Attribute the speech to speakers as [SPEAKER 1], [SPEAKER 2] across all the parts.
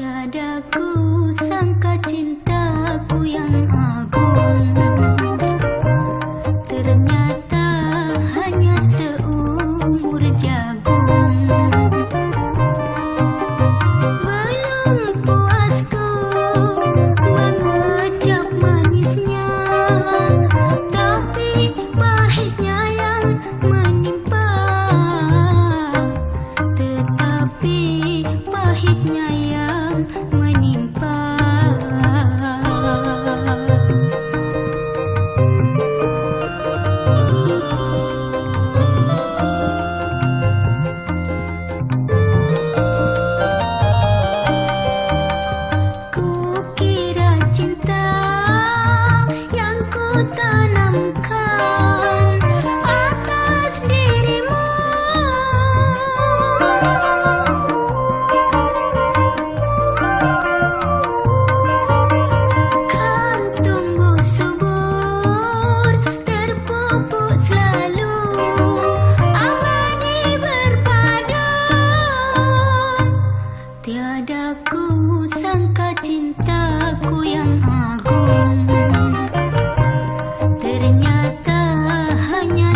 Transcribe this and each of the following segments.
[SPEAKER 1] tiada ku sangka cintaku yang agung. come.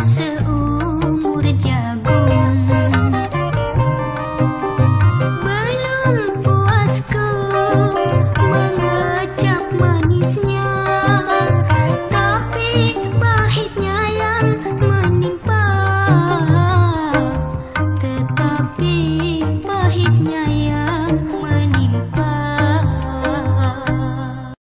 [SPEAKER 1] 似雾